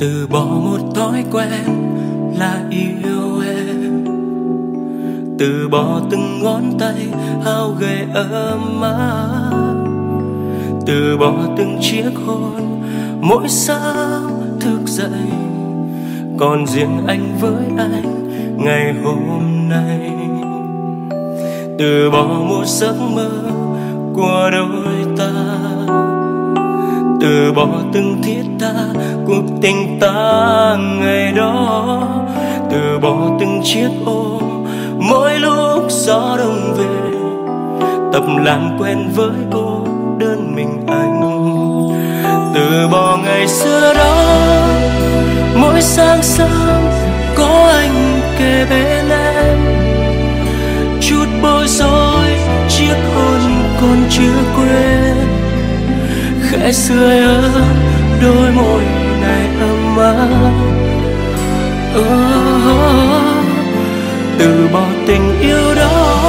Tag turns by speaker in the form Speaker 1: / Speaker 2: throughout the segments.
Speaker 1: Từ bỏ một thói quen là yêu em. Từ bỏ từng ngón tay hao gầy ấm áp. Từ bỏ từng chiếc hôn mỗi sáng thức dậy. Còn riêng anh với anh ngày hôm nay. Từ bỏ một giấc mơ của đôi ta từ bỏ từng thiết tha cuộc tình ta ngày đó. Từ bỏ từng chiếc ô, mỗi lúc gió đông về. Tập làm quen với cô đơn mình anh. Từ bỏ ngày xưa đó mỗi sáng sớm có anh khẽ sưởi ấm đôi môi này ấm áp. Oh, từ bỏ tình yêu đó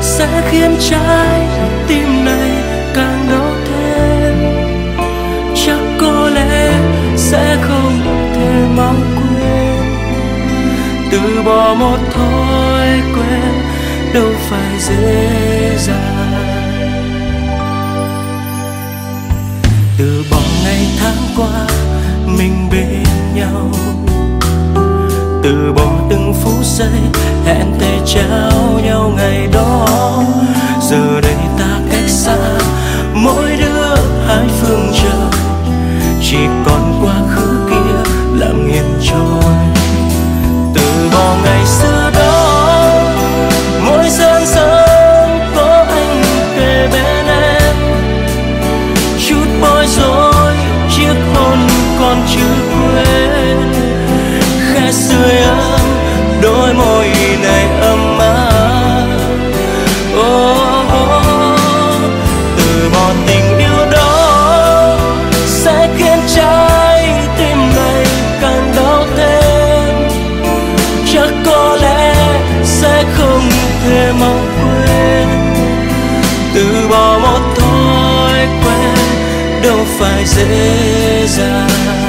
Speaker 1: sẽ khiến trái tim này càng đau thêm. Chắc có lẽ sẽ không thể mau quên. Từ bỏ một thói quen đâu phải dễ dàng. Từ bỏ ngày tháng qua, mình bên nhau. Từ bỏ từng phút giây, hẹn thề trao nhau ngày đó. Giờ đây ta cách xa, mỗi đứa hai phương thể mau quên. Từ bỏ một thói quen đâu phải dễ dàng.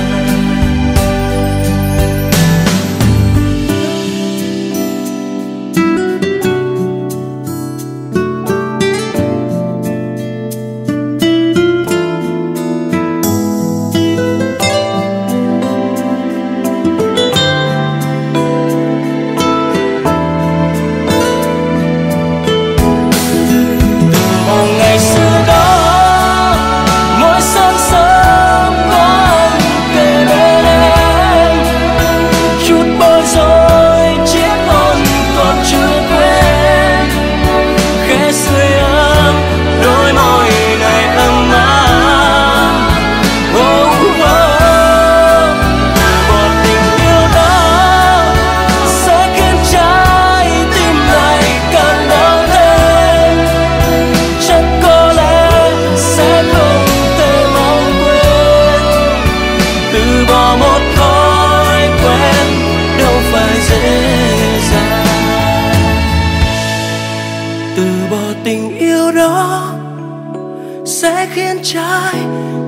Speaker 1: Sẽ khiến trái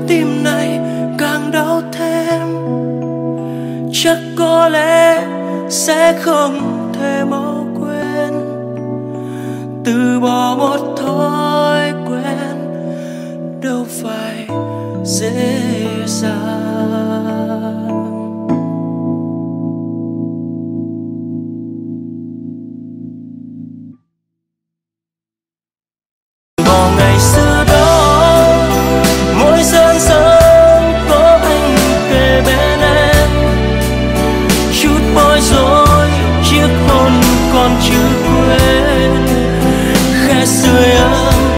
Speaker 1: tim này càng đau thêm. Chắc có lẽ sẽ không thể mau quên. Từ bỏ một thói quen, đâu phải dễ dàng.